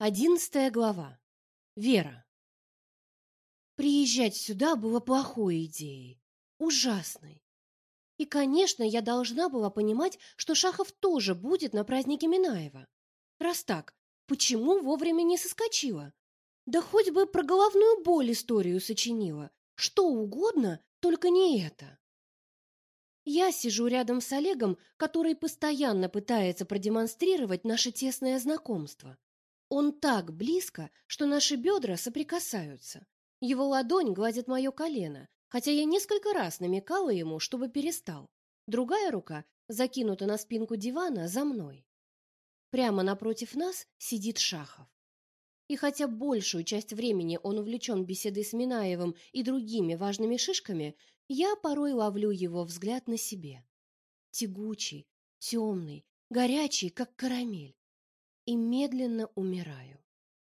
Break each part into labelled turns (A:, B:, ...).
A: Одиннадцатая глава. Вера. Приезжать сюда было плохой идеей, ужасной. И, конечно, я должна была понимать, что Шахов тоже будет на празднике Минаева. Раз так, почему вовремя не соскочила? Да хоть бы про головную боль историю сочинила. Что угодно, только не это. Я сижу рядом с Олегом, который постоянно пытается продемонстрировать наше тесное знакомство. Он так близко, что наши бедра соприкасаются. Его ладонь гладит мое колено, хотя я несколько раз намекала ему, чтобы перестал. Другая рука закинута на спинку дивана за мной. Прямо напротив нас сидит Шахов. И хотя большую часть времени он увлечен беседой с Минаевым и другими важными шишками, я порой ловлю его взгляд на себе. Тягучий, темный, горячий, как карамель и медленно умираю.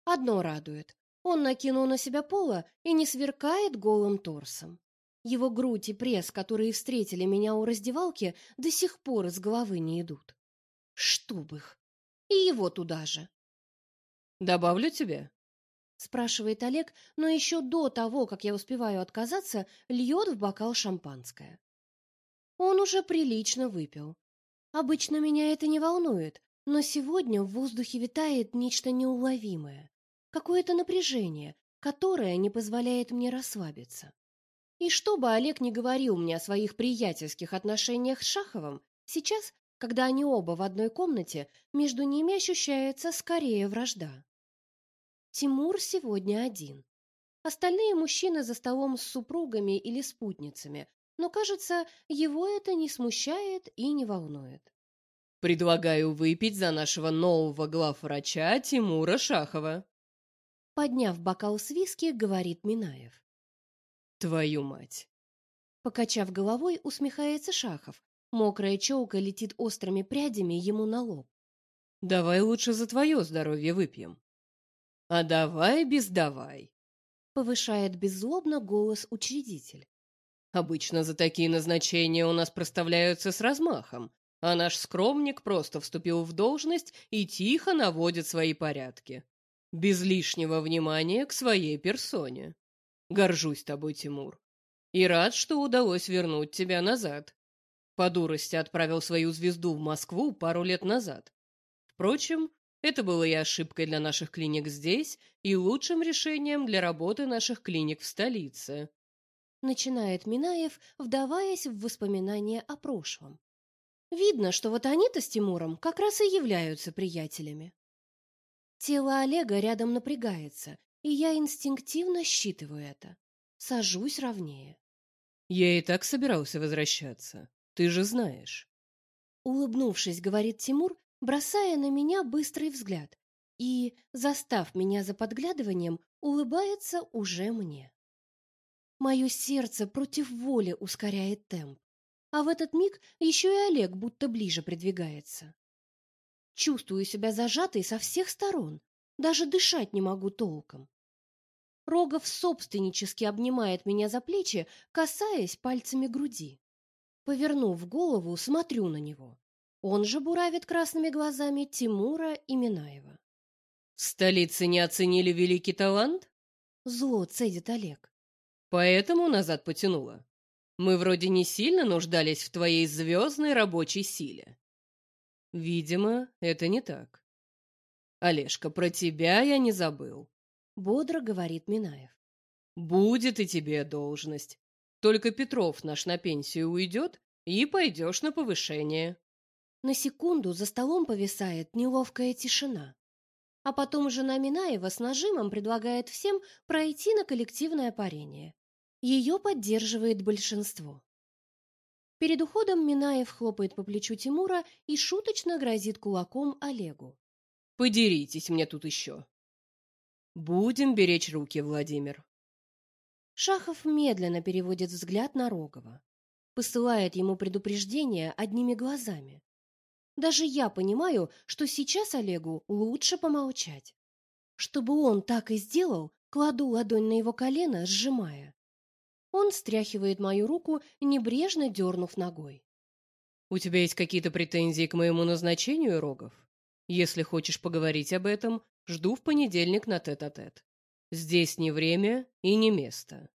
A: Одно радует. Он накинул на себя поло и не сверкает голым торсом. Его грудь и пресс, которые встретили меня у раздевалки, до сих пор из головы не идут. Чтоб их! И его туда же.
B: «Добавлю тебе?»
A: спрашивает Олег, но еще до того, как я успеваю отказаться, льет в бокал шампанское. Он уже прилично выпил. Обычно меня это не волнует, но сегодня в воздухе витает нечто неуловимое, какое-то напряжение, которое не позволяет мне расслабиться. И что бы Олег не говорил мне о своих приятельских отношениях с Шаховым, сейчас, когда они оба в одной комнате, между ними ощущается скорее вражда. Тимур сегодня один. Остальные мужчины за столом с супругами или спутницами, но, кажется, его это не смущает и не волнует.
B: Предлагаю выпить за нашего нового главврача Тимура Шахова.
A: Подняв бокал с виски, говорит Минаев.
B: Твою мать.
A: Покачав головой, усмехается Шахов. Мокрая челка летит острыми прядями ему на лоб.
B: Давай лучше за твое здоровье выпьем. А давай без давай.
A: Повышает беззлобно голос учредитель.
B: Обычно за такие назначения у нас проставляются с размахом, а наш скромник просто вступил в должность и тихо наводит свои порядки. Без лишнего внимания к своей персоне. Горжусь тобой, Тимур. И рад, что удалось вернуть тебя назад. По дурости отправил свою звезду в Москву пару лет назад. Впрочем, это было и ошибкой для наших клиник здесь, и лучшим решением для работы наших клиник в столице.
A: Начинает Минаев, вдаваясь в воспоминания о прошлом. Видно, что вот они-то с Тимуром как раз и являются приятелями. Тело Олега рядом напрягается, и я инстинктивно считываю это. Сажусь ровнее.
B: Я и так собирался возвращаться. Ты же знаешь.
A: Улыбнувшись, говорит Тимур, бросая на меня быстрый взгляд, и, застав меня за подглядыванием, улыбается уже мне. Мое сердце против воли ускоряет темп. А в этот миг еще и Олег будто ближе придвигается. Чувствую себя зажатой со всех сторон, даже дышать не могу толком. Рогов собственнически обнимает меня за плечи, касаясь пальцами груди. Повернув голову, смотрю на него. Он же буравит красными глазами Тимура и Минаева.
B: В столице не оценили великий талант?
A: Зло цедит Олег.
B: Поэтому назад потянуло. Мы вроде не сильно нуждались в твоей звездной рабочей силе. Видимо, это не так. Олежка, про тебя я не забыл.
A: Бодро говорит Минаев.
B: Будет и тебе должность. Только Петров наш на пенсию уйдет, и пойдешь на повышение.
A: На секунду за столом повисает неловкая тишина. А потом жена Минаева с нажимом предлагает всем пройти на коллективное парение. Ее поддерживает большинство. Перед уходом Минаев хлопает по плечу Тимура и шуточно грозит кулаком Олегу.
B: «Подеритесь мне тут еще!» «Будем беречь руки, Владимир!»
A: Шахов медленно переводит взгляд на Рогова. Посылает ему предупреждение одними глазами. Даже я понимаю, что сейчас Олегу лучше помолчать. Чтобы он так и сделал, кладу ладонь на его колено, сжимая. Он стряхивает мою руку, небрежно дернув ногой.
B: У тебя есть какие-то претензии к моему назначению, Рогов? Если хочешь поговорить об этом, Жду в понедельник на тет-а-тет. -тет. Здесь не время и не место.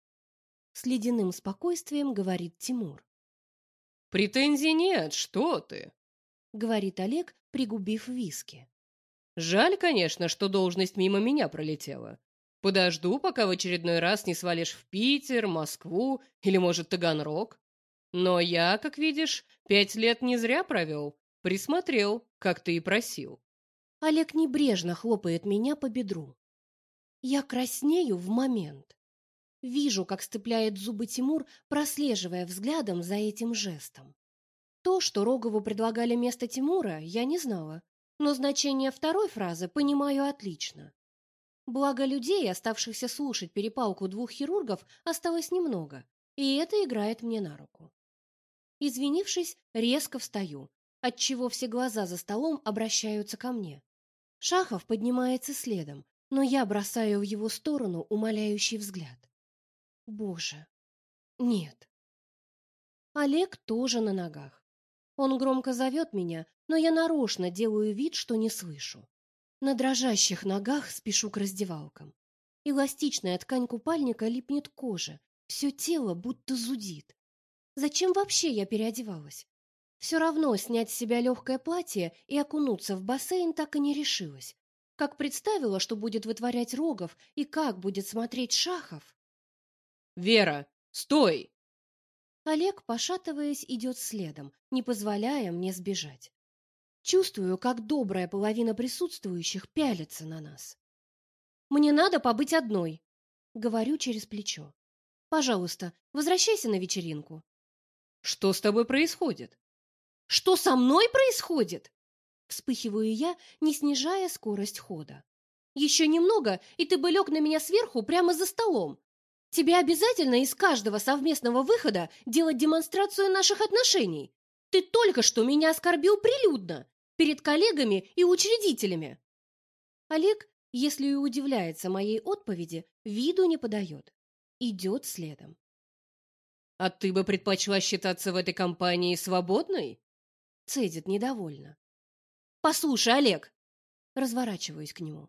A: С ледяным спокойствием говорит Тимур.
B: Претензий нет, что ты?
A: Говорит Олег, пригубив виски.
B: Жаль, конечно, что должность мимо меня пролетела. Подожду, пока в очередной раз не свалишь в Питер, Москву или, может, Таганрог. Но я, как видишь, пять лет не зря провел. Присмотрел, как ты и просил.
A: Олег небрежно хлопает меня по бедру. Я краснею в момент. Вижу, как сцепляет зубы Тимур, прослеживая взглядом за этим жестом. То, что Рогову предлагали место Тимура, я не знала, но значение второй фразы понимаю отлично. Благо людей, оставшихся слушать перепалку двух хирургов, осталось немного, и это играет мне на руку. Извинившись, резко встаю, отчего все глаза за столом обращаются ко мне. Шахов поднимается следом, но я бросаю в его сторону умоляющий взгляд. Боже, нет. Олег тоже на ногах. Он громко зовет меня, но я нарочно делаю вид, что не слышу. На дрожащих ногах спешу к раздевалкам. Эластичная ткань купальника липнет к коже, все тело будто зудит. Зачем вообще я переодевалась? Все равно снять с себя легкое платье и окунуться в бассейн так и не решилась. Как представила, что будет вытворять Рогов и как будет смотреть Шахов.
B: «Вера, стой!»
A: Олег, пошатываясь, идет следом, не позволяя мне сбежать. Чувствую, как добрая половина присутствующих пялится на нас. «Мне надо побыть одной», — говорю через плечо. «Пожалуйста, возвращайся на вечеринку».
B: «Что с тобой происходит?»
A: «Что со мной происходит?» Вспыхиваю я, не снижая скорость хода. Еще немного, и ты бы лег на меня сверху прямо за столом. Тебе обязательно из каждого совместного выхода делать демонстрацию наших отношений. Ты только что меня оскорбил прилюдно, перед коллегами и учредителями. Олег, если и удивляется моей отповеди, виду не подает. Идет следом.
B: А ты бы предпочла считаться в этой компании свободной?
A: Цедит недовольно. Послушай, Олег, разворачиваюсь к нему.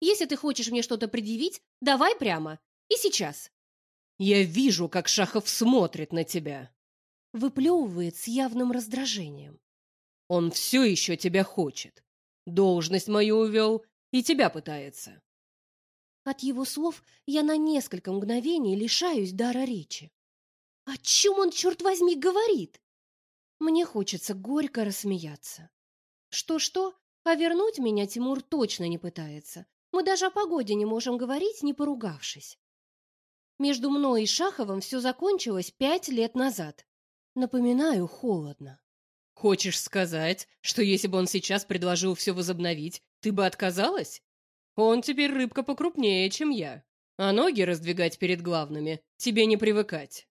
A: Если ты хочешь мне что-то предъявить, давай прямо. И сейчас.
B: Я вижу, как Шахов смотрит на тебя.
A: Выплевывает с явным раздражением.
B: Он все еще тебя хочет. Должность мою увел и тебя пытается.
A: От его слов я на несколько мгновений лишаюсь дара речи. О чем он, черт возьми, говорит? Мне хочется горько рассмеяться. Что-что, а вернуть меня Тимур точно не пытается. Мы даже о погоде не можем говорить, не поругавшись. Между мной и Шаховым все закончилось пять лет назад. Напоминаю, холодно.
B: Хочешь сказать, что если бы он сейчас предложил все возобновить, ты бы отказалась? Он теперь рыбка покрупнее, чем я. А ноги раздвигать перед главными тебе не привыкать.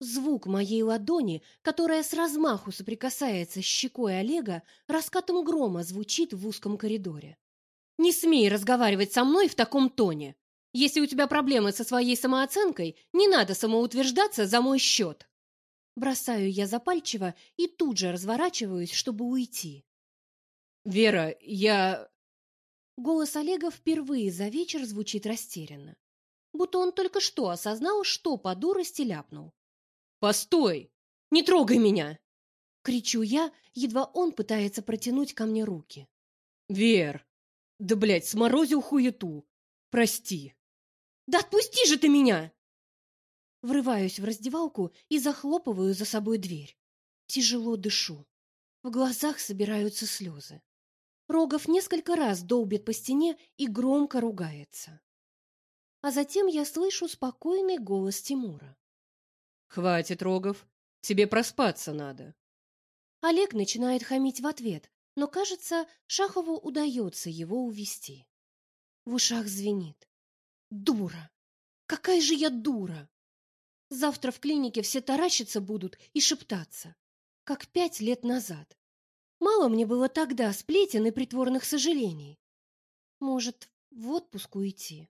A: Звук моей ладони, которая с размаху соприкасается с щекой Олега, раскатом грома звучит в узком коридоре. «Не смей разговаривать со мной в таком тоне. Если у тебя проблемы со своей самооценкой, не надо самоутверждаться за мой счет». Бросаю я запальчиво и тут же разворачиваюсь, чтобы уйти.
B: «Вера, я...»
A: Голос Олега впервые за вечер звучит растерянно. Будто он только что осознал, что по дурости ляпнул.
B: Постой! Не трогай меня!»
A: Кричу я, едва он пытается протянуть ко мне руки.
B: «Вер! Да, блядь, сморозил хуету! Прости!»
A: «Да отпусти же ты меня!» Врываюсь в раздевалку и захлопываю за собой дверь. Тяжело дышу. В глазах собираются слезы. Рогов несколько раз долбит по стене и громко ругается. А затем я слышу спокойный голос Тимура.
B: Хватит, Рогов, тебе проспаться надо.
A: Олег начинает хамить в ответ, но, кажется, Шахову удается его увести. В ушах звенит. Дура! Какая же я дура! Завтра в клинике все таращиться будут и шептаться, как пять лет назад. Мало мне было тогда сплетен и притворных сожалений. Может, в отпуск уйти?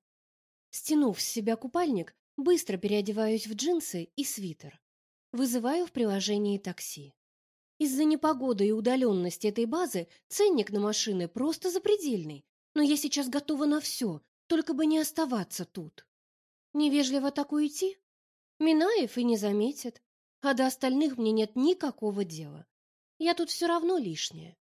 A: Стянув с себя купальник, Быстро переодеваюсь в джинсы и свитер. Вызываю в приложении такси. Из-за непогоды и удаленности этой базы ценник на машины просто запредельный. но я сейчас готова на все, только бы не оставаться тут. Невежливо так уйти? Минаев и не заметит, а до остальных мне нет никакого дела. Я тут все равно лишняя.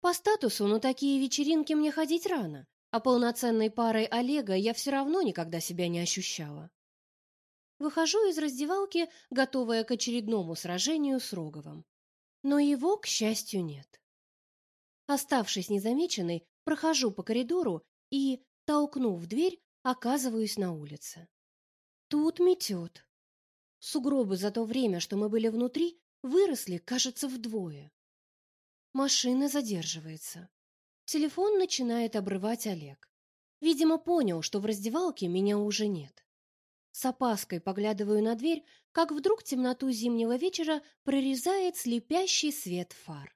A: По статусу на такие вечеринки мне ходить рано, а полноценной парой Олега я все равно никогда себя не ощущала. Выхожу из раздевалки, готовая к очередному сражению с Роговым. Но его, к счастью, нет. Оставшись незамеченной, прохожу по коридору и, толкнув дверь, оказываюсь на улице. Тут метет. Сугробы за то время, что мы были внутри, выросли, кажется, вдвое. Машина задерживается. Телефон начинает обрывать Олег. Видимо, понял, что в раздевалке меня уже нет. С опаской поглядываю на дверь, как вдруг темноту зимнего вечера прорезает слепящий свет фар.